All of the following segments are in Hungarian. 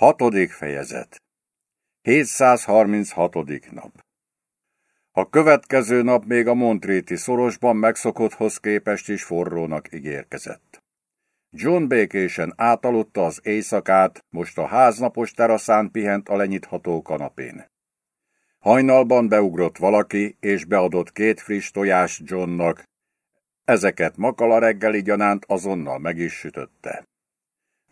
Hatodik fejezet 736. nap A következő nap még a Montréti szorosban megszokotthoz képest is forrónak ígérkezett. John békésen átaludta az éjszakát, most a háznapos teraszán pihent a lenyitható kanapén. Hajnalban beugrott valaki, és beadott két friss tojást Johnnak. Ezeket Makala reggeli gyanánt azonnal meg is sütötte.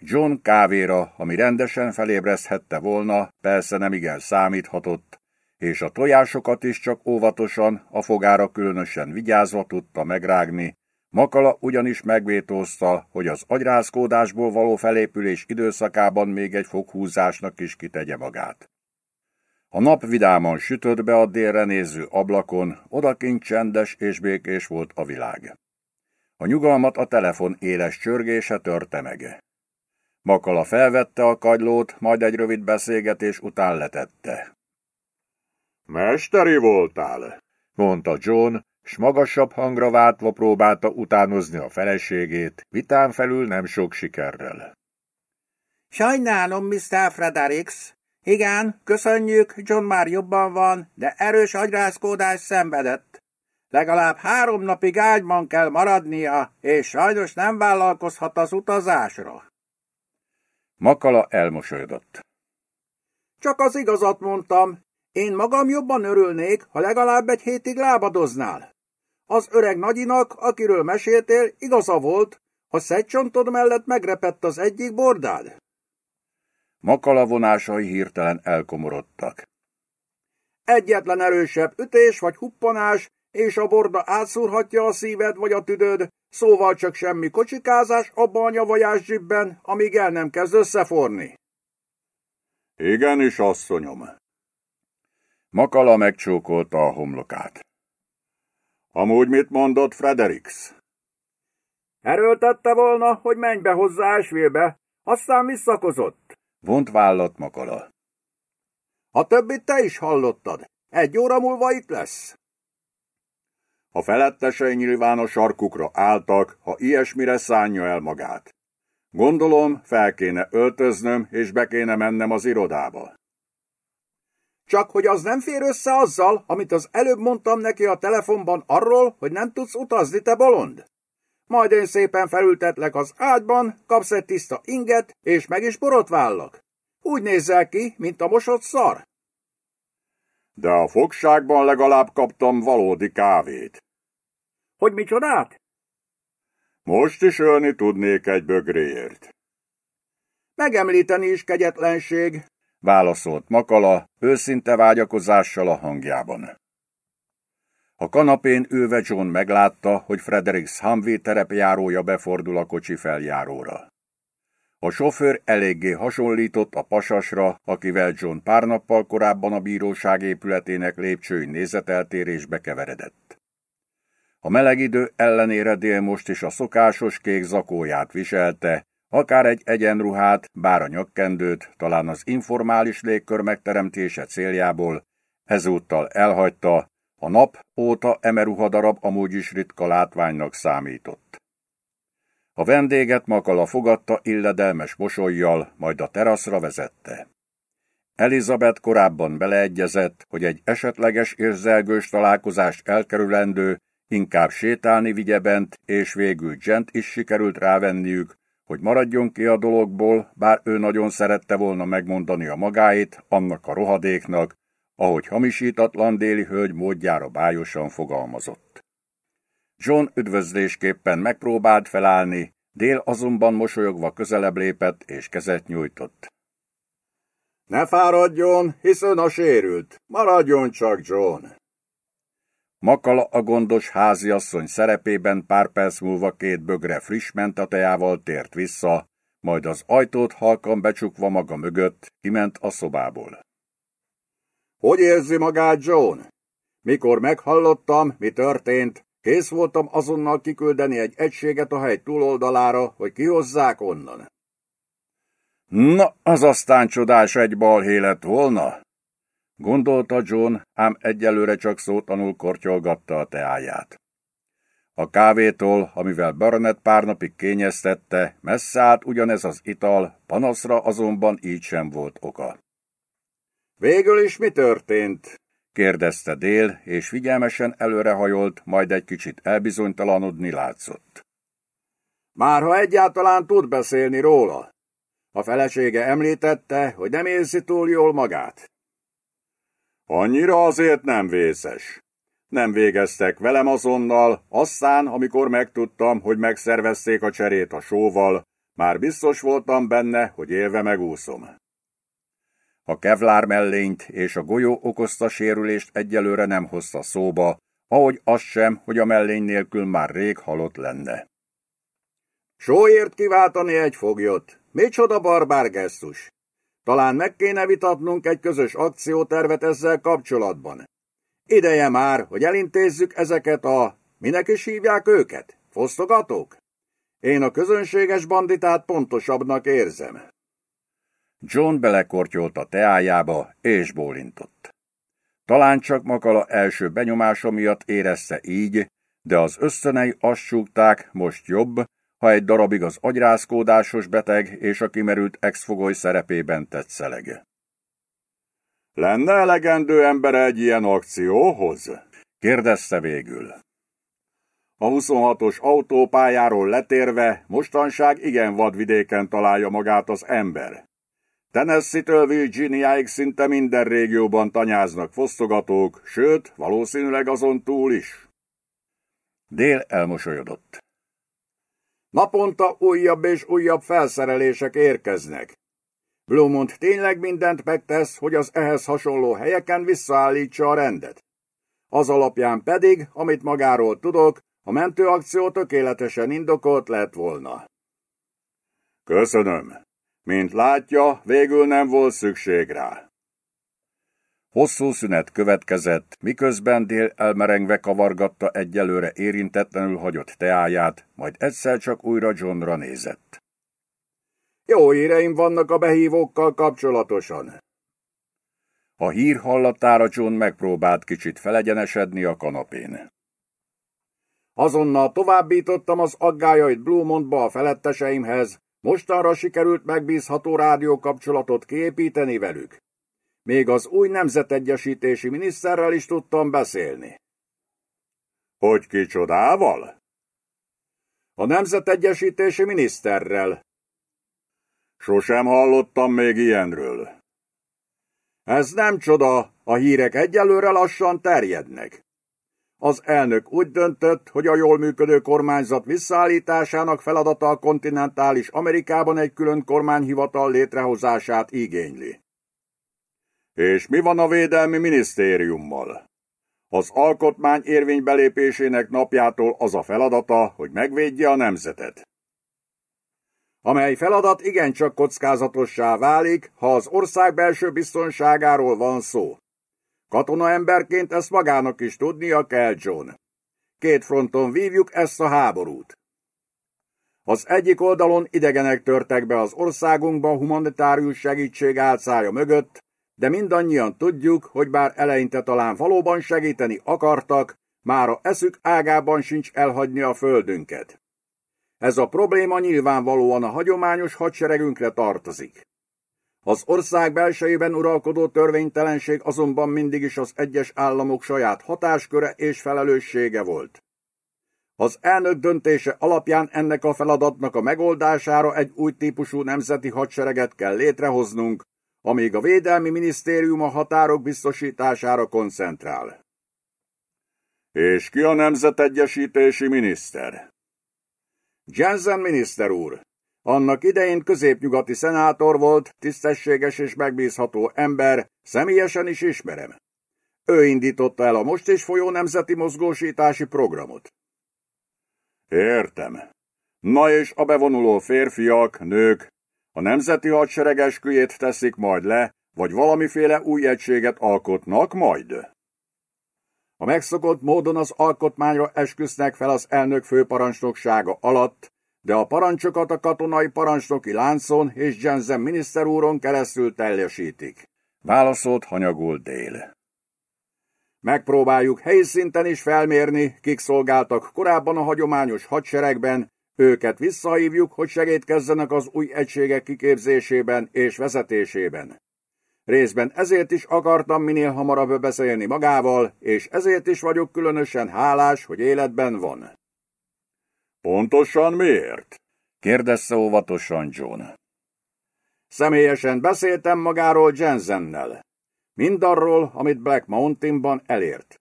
John kávéra, ami rendesen felébreszthette volna, persze nem igen számíthatott, és a tojásokat is csak óvatosan, a fogára különösen vigyázva tudta megrágni, Makala ugyanis megvétózta, hogy az agyrázkódásból való felépülés időszakában még egy foghúzásnak is kitegye magát. A nap vidáman sütött be a délre néző ablakon, odakint csendes és békés volt a világ. A nyugalmat a telefon éles csörgése törte meg. Makala felvette a kagylót, majd egy rövid beszélgetés után letette. Mesteri voltál, mondta John, s magasabb hangra váltva próbálta utánozni a feleségét, vitán felül nem sok sikerrel. Sajnálom, Mr. Fredericks. Igen, köszönjük, John már jobban van, de erős agyrázkódás szenvedett. Legalább három napig ágyban kell maradnia, és sajnos nem vállalkozhat az utazásra. Makala elmosolyodott. Csak az igazat mondtam. Én magam jobban örülnék, ha legalább egy hétig lábadoznál. Az öreg nagyinak, akiről meséltél, igaza volt, a szegcsontod mellett megrepett az egyik bordád. Makala vonásai hirtelen elkomorodtak. Egyetlen erősebb ütés vagy huppanás, és a borda átszúrhatja a szíved vagy a tüdőd, szóval csak semmi kocsikázás abban a nyavajás zsibben, amíg el nem kezd összeforni. Igenis, asszonyom. Makala megcsókolta a homlokát. Amúgy mit mondott Fredericks? Erőltette volna, hogy menj be hozzá Esvélbe, aztán visszakozott. Vont vállat Makala. A többit te is hallottad. Egy óra múlva itt lesz. A felettesei nyilván a sarkukra álltak, ha ilyesmire szánja el magát. Gondolom, fel kéne öltöznöm, és be kéne mennem az irodába. Csak hogy az nem fér össze azzal, amit az előbb mondtam neki a telefonban arról, hogy nem tudsz utazni, te bolond? Majd én szépen felültetlek az ágyban, kapsz egy tiszta inget, és meg is borotvállak. Úgy nézzel ki, mint a mosott szar. De a fogságban legalább kaptam valódi kávét. Hogy micsodát? Most is ölni tudnék egy bögréért. Megemlíteni is kegyetlenség, válaszolt Makala, őszinte vágyakozással a hangjában. A kanapén ülve John meglátta, hogy Fredericks Humvee terepjárója befordul a kocsi feljáróra. A sofőr eléggé hasonlított a pasasra, akivel John pár nappal korábban a bíróság épületének lépcsőin nézeteltérésbe keveredett. A meleg idő ellenére dél most is a szokásos kék zakóját viselte, akár egy egyenruhát, bár a nyakkendőt, talán az informális légkör megteremtése céljából, ezúttal elhagyta, a nap óta emeruhadarab amúgy is ritka látványnak számított. A vendéget Makala fogadta illedelmes mosolyjal, majd a teraszra vezette. Elizabeth korábban beleegyezett, hogy egy esetleges érzelgős találkozást elkerülendő, inkább sétálni vigye bent, és végül Gent is sikerült rávenniük, hogy maradjon ki a dologból, bár ő nagyon szerette volna megmondani a magáit annak a rohadéknak, ahogy hamisítatlan déli hölgy módjára bájosan fogalmazott. John üdvözlésképpen megpróbált felállni, Dél azonban mosolyogva közelebb lépett és kezet nyújtott. Ne fáradjon, hiszen a sérült. Maradjon csak, John. Makala a gondos háziasszony szerepében pár perc múlva két bögre friss mentatejával tért vissza, majd az ajtót halkan becsukva maga mögött kiment a szobából. Hogy érzi magát John? Mikor meghallottam, mi történt, kész voltam azonnal kiküldeni egy egységet a hegy túloldalára, hogy kihozzák onnan. Na, az aztán csodás egy balhé lett volna, gondolta John, ám egyelőre csak szótanul kortyolgatta a teáját. A kávétól, amivel Burnett pár napig kényeztette, messze állt ugyanez az ital, panaszra azonban így sem volt oka. Végül is mi történt? kérdezte Dél, és figyelmesen előrehajolt, majd egy kicsit elbizonytalanodni látszott. Már ha egyáltalán tud beszélni róla. A felesége említette, hogy nem érzi túl jól magát. Annyira azért nem vészes. Nem végeztek velem azonnal, aztán, amikor megtudtam, hogy megszervezték a cserét a sóval, már biztos voltam benne, hogy élve megúszom. A kevlár mellényt és a golyó okozta sérülést egyelőre nem hozta szóba, ahogy az sem, hogy a mellény nélkül már rég halott lenne. Sóért kiváltani egy foglyot. Micsoda barbár gesztus. Talán meg kéne vitatnunk egy közös akciótervet ezzel kapcsolatban. Ideje már, hogy elintézzük ezeket a... Minek is hívják őket? Fosztogatók? Én a közönséges banditát pontosabbnak érzem. John belekortyolt a teájába, és bólintott. Talán csak Makala első benyomása miatt érezte így, de az ösztönei azt súgták, most jobb, ha egy darabig az agyrázkódásos beteg és a kimerült exfogoly szerepében tetszeleg. Lenne elegendő ember egy ilyen akcióhoz? kérdezte végül. A 26-os autópályáról letérve mostanság igen vadvidéken találja magát az ember. Tennessee-től Virginiáig szinte minden régióban tanyáznak fosztogatók, sőt, valószínűleg azon túl is. Dél elmosolyodott. Naponta újabb és újabb felszerelések érkeznek. Blumont tényleg mindent megtesz, hogy az ehhez hasonló helyeken visszaállítsa a rendet. Az alapján pedig, amit magáról tudok, a mentőakció tökéletesen indokolt lett volna. Köszönöm. Mint látja, végül nem volt szükség rá. Hosszú szünet következett, miközben Dél elmerengve kavargatta egyelőre érintetlenül hagyott teáját, majd egyszer csak újra Johnra nézett. Jó híreim vannak a behívókkal kapcsolatosan. A hír hallatára John megpróbált kicsit felegyenesedni a kanapén. Azonnal továbbítottam az aggájait Blumontba a feletteseimhez, mostanra sikerült megbízható rádiókapcsolatot kiépíteni velük. Még az új nemzetegyesítési miniszterrel is tudtam beszélni. Hogy kicsodával? A nemzetegyesítési miniszterrel. Sosem hallottam még ilyenről. Ez nem csoda, a hírek egyelőre lassan terjednek. Az elnök úgy döntött, hogy a jól működő kormányzat visszaállításának feladata a kontinentális Amerikában egy külön kormányhivatal létrehozását igényli. És mi van a védelmi minisztériummal? Az alkotmány érvénybelépésének napjától az a feladata, hogy megvédje a nemzetet. Amely feladat igencsak kockázatossá válik, ha az ország belső biztonságáról van szó. Katona emberként ezt magának is tudnia kell, John. Két fronton vívjuk ezt a háborút. Az egyik oldalon idegenek törtek be az országunkba humanitárius segítség álcája mögött, de mindannyian tudjuk, hogy bár eleinte talán valóban segíteni akartak, már a eszük ágában sincs elhagyni a földünket. Ez a probléma nyilvánvalóan a hagyományos hadseregünkre tartozik. Az ország belsejében uralkodó törvénytelenség azonban mindig is az egyes államok saját hatásköre és felelőssége volt. Az elnök döntése alapján ennek a feladatnak a megoldására egy új típusú nemzeti hadsereget kell létrehoznunk, amíg a Védelmi Minisztérium a határok biztosítására koncentrál. És ki a nemzetegyesítési miniszter? Jensen miniszter úr. Annak idején középnyugati szenátor volt, tisztességes és megbízható ember, személyesen is ismerem. Ő indította el a most is folyó nemzeti mozgósítási programot. Értem. Na és a bevonuló férfiak, nők, a nemzeti hadsereg esküjét teszik majd le, vagy valamiféle új egységet alkotnak majd? A megszokott módon az alkotmányra esküsznek fel az elnök főparancsnoksága alatt, de a parancsokat a katonai parancsnoki láncon és Jensen miniszterúron keresztül teljesítik. Válaszolt hanyagul dél. Megpróbáljuk helyszinten is felmérni, kik szolgáltak korábban a hagyományos hadseregben, őket visszahívjuk, hogy segítkezzenek az új egységek kiképzésében és vezetésében. Részben ezért is akartam minél hamarabb beszélni magával, és ezért is vagyok különösen hálás, hogy életben van. Pontosan miért? kérdezte óvatosan John. Személyesen beszéltem magáról Jensennel. Mindarról, amit Black Mountainban elért.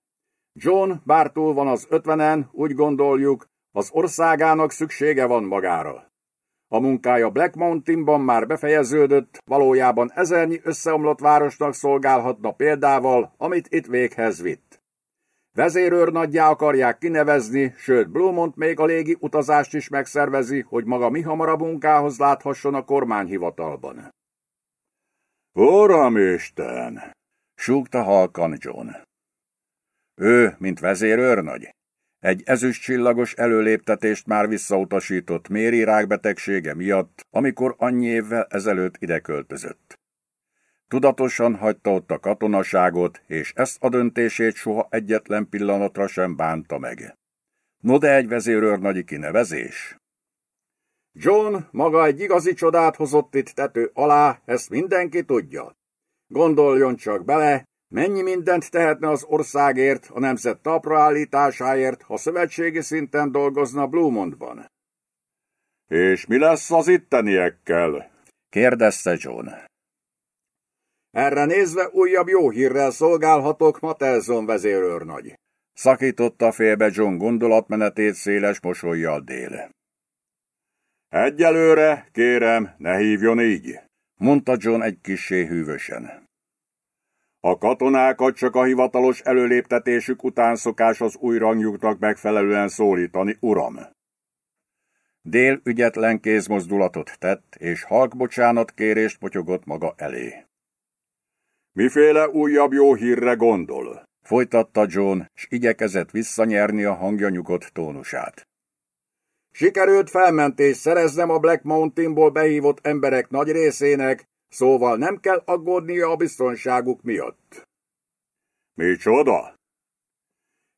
John, bár túl van az ötvenen, úgy gondoljuk, az országának szüksége van magára. A munkája Black Mountainban már befejeződött, valójában ezernyi összeomlott városnak szolgálhatna példával, amit itt véghez vitt. Vezérőrnagyjá akarják kinevezni, sőt Blumont még a légi utazást is megszervezi, hogy maga mi hamarabb munkához láthasson a kormányhivatalban. Uramisten! súgta halkan John. Ő, mint vezérőrnagy, egy ezüst csillagos előléptetést már visszautasított Méri rákbetegsége miatt, amikor annyi évvel ezelőtt ide költözött. Tudatosan hagyta ott a katonaságot, és ezt a döntését soha egyetlen pillanatra sem bánta meg. No de egy vezérőrnagyi kinevezés? John maga egy igazi csodát hozott itt tető alá, ezt mindenki tudja. Gondoljon csak bele, Mennyi mindent tehetne az országért, a nemzet tapraállításáért, ha szövetségi szinten dolgozna Blumontban? És mi lesz az itteniekkel? kérdezte John. Erre nézve újabb jó hírrel szolgálhatok, Matelson vezérőrnagy. Szakította félbe John gondolatmenetét széles mosolyjal dél. Egyelőre, kérem, ne hívjon így, mondta John egy kissé hűvösen. A katonákat csak a hivatalos előléptetésük után szokás az új rangjuknak megfelelően szólítani, uram. Dél ügyetlen kézmozdulatot tett, és halk bocsánat kérést potyogott maga elé. Miféle újabb jó hírre gondol? Folytatta John, s igyekezett visszanyerni a hangja nyugodt tónusát. Sikerült felmentést szereznem a Black Mountainból behívott emberek nagy részének, Szóval nem kell aggódnia a biztonságuk miatt. Micsoda?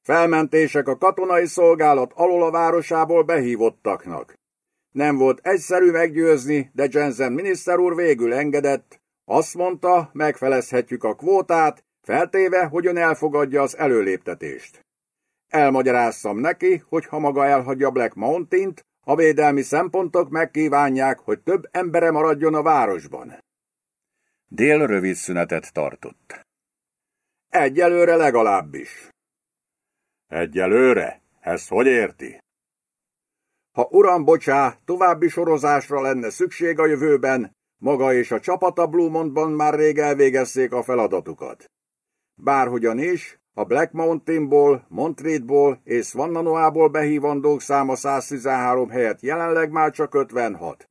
Felmentések a katonai szolgálat alól a városából behívottaknak. Nem volt egyszerű meggyőzni, de Jensen miniszter úr végül engedett. Azt mondta, megfelezhetjük a kvótát, feltéve, hogy ön elfogadja az előléptetést. Elmagyaráztam neki, hogy ha maga elhagyja Black Mountain-t, a védelmi szempontok megkívánják, hogy több embere maradjon a városban. Dél rövid szünetet tartott. Egyelőre legalábbis. Egyelőre? Ezt hogy érti? Ha uram bocsá, további sorozásra lenne szükség a jövőben, maga és a csapata Blumontban már rég elvégezték a feladatukat. Bárhogyan is, a Black Mountainból, Montreatból és Svannanoából behívandók száma 113 helyett jelenleg már csak 56.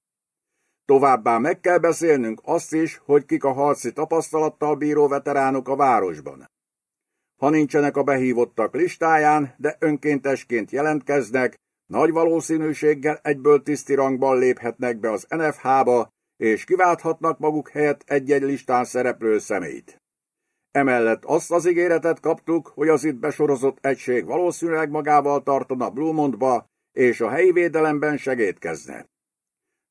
Továbbá meg kell beszélnünk azt is, hogy kik a harci tapasztalattal bíró veteránok a városban. Ha nincsenek a behívottak listáján, de önkéntesként jelentkeznek, nagy valószínűséggel egyből tiszti rangban léphetnek be az NFH-ba, és kiválthatnak maguk helyett egy-egy listán szereplő személyt. Emellett azt az ígéretet kaptuk, hogy az itt besorozott egység valószínűleg magával tartana Blumontba, és a helyi védelemben segítkezne.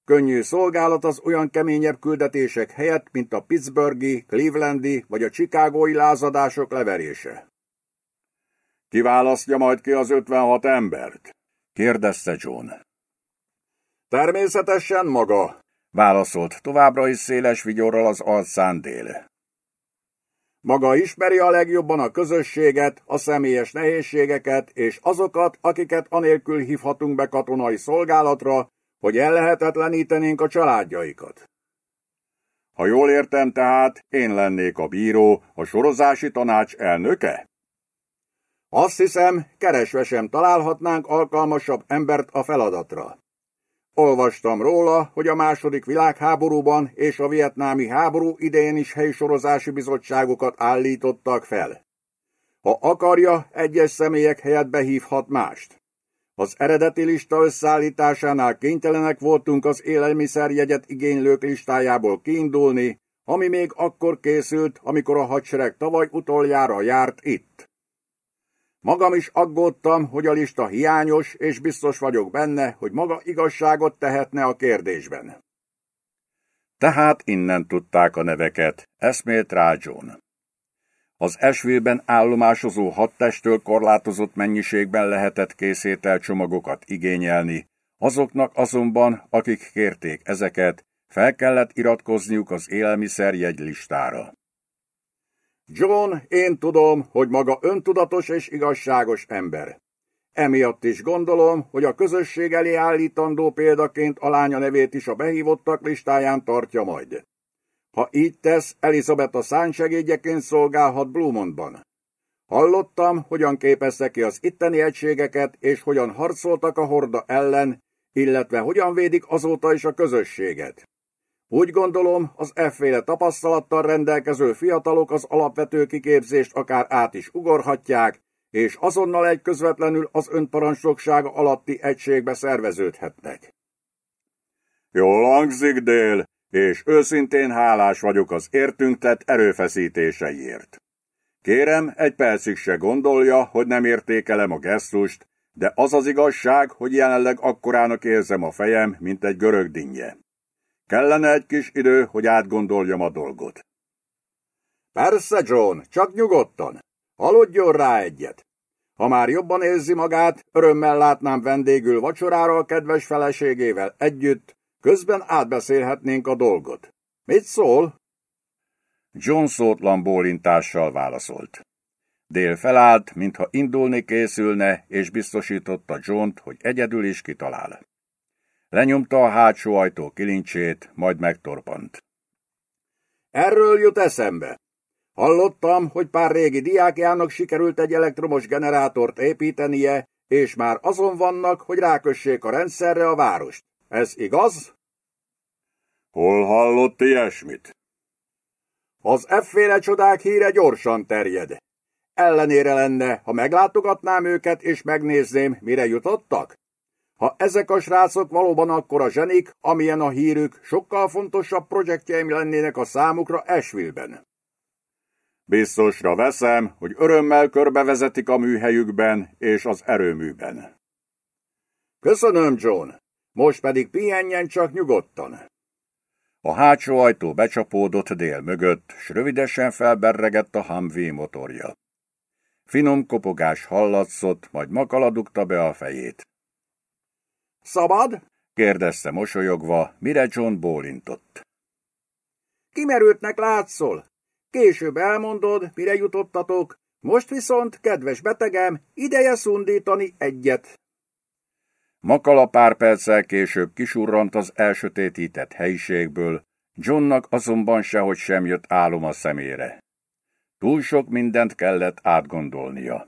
Könnyű szolgálat az olyan keményebb küldetések helyett, mint a Pittsburghi, Clevelandi vagy a Chicagói lázadások leverése. Kiválasztja majd ki az 56 embert? kérdezte John. Természetesen maga, válaszolt továbbra is széles vigyorral az arcán dél. Maga ismeri a legjobban a közösséget, a személyes nehézségeket és azokat, akiket anélkül hívhatunk be katonai szolgálatra, hogy ellehetetlenítenénk a családjaikat. Ha jól értem tehát, én lennék a bíró, a sorozási tanács elnöke? Azt hiszem, keresve sem találhatnánk alkalmasabb embert a feladatra. Olvastam róla, hogy a második világháborúban és a vietnámi háború idején is helyi sorozási bizottságokat állítottak fel. Ha akarja, egyes személyek helyett behívhat mást. Az eredeti lista összeállításánál kénytelenek voltunk az élelmiszerjegyet igénylők listájából kiindulni, ami még akkor készült, amikor a hadsereg tavaly utoljára járt itt. Magam is aggódtam, hogy a lista hiányos, és biztos vagyok benne, hogy maga igazságot tehetne a kérdésben. Tehát innen tudták a neveket, eszmélt rá John. Az esvében állomásozó hadtestől korlátozott mennyiségben lehetett készételcsomagokat igényelni, azoknak azonban, akik kérték ezeket, fel kellett iratkozniuk az élelmiszer jegylistára. John, én tudom, hogy maga öntudatos és igazságos ember. Emiatt is gondolom, hogy a közösség elé állítandó példaként a lánya nevét is a behívottak listáján tartja majd. Ha így tesz, Elizabeth a szánsegédjeként szolgálhat Blumondban. Hallottam, hogyan képezte ki az itteni egységeket, és hogyan harcoltak a horda ellen, illetve hogyan védik azóta is a közösséget. Úgy gondolom, az efféle tapasztalattal rendelkező fiatalok az alapvető kiképzést akár át is ugorhatják, és azonnal egy közvetlenül az önparancsnoksága alatti egységbe szerveződhetnek. Jól hangzik, Dél, és őszintén hálás vagyok az értünk tett erőfeszítéseiért. Kérem, egy percig se gondolja, hogy nem értékelem a gesztust, de az az igazság, hogy jelenleg akkorának érzem a fejem, mint egy görög dinnye. Kellene egy kis idő, hogy átgondoljam a dolgot. Persze, John, csak nyugodtan. Aludjon rá egyet. Ha már jobban érzi magát, örömmel látnám vendégül vacsorára a kedves feleségével együtt, közben átbeszélhetnénk a dolgot. Mit szól? John szótlan bólintással válaszolt. Dél felállt, mintha indulni készülne, és biztosította John-t, hogy egyedül is kitalál. Lenyomta a hátsó ajtó kilincsét, majd megtorpant. Erről jut eszembe. Hallottam, hogy pár régi diákjának sikerült egy elektromos generátort építenie, és már azon vannak, hogy rákössék a rendszerre a várost. Ez igaz? Hol hallott ilyesmit? Az efféle csodák híre gyorsan terjed. Ellenére lenne, ha meglátogatnám őket és megnézném, mire jutottak? Ha ezek a srácok valóban akkora zsenik, amilyen a hírük, sokkal fontosabb projektjeim lennének a számukra Esvilben. Biztosra veszem, hogy örömmel körbevezetik a műhelyükben és az erőműben. Köszönöm, John. Most pedig pihenjen csak nyugodtan. A hátsó ajtó becsapódott dél mögött, s rövidesen felberregett a Humvee motorja. Finom kopogás hallatszott, majd Makala dugta be a fejét. Szabad? kérdezte mosolyogva, mire John bólintott. Kimerültnek látszol. Később elmondod, mire jutottatok, most viszont, kedves betegem, ideje szundítani egyet. Makala pár perccel később kisurrant az elsötétített helyiségből, Johnnak azonban sehogy sem jött álom a szemére. Túl sok mindent kellett átgondolnia.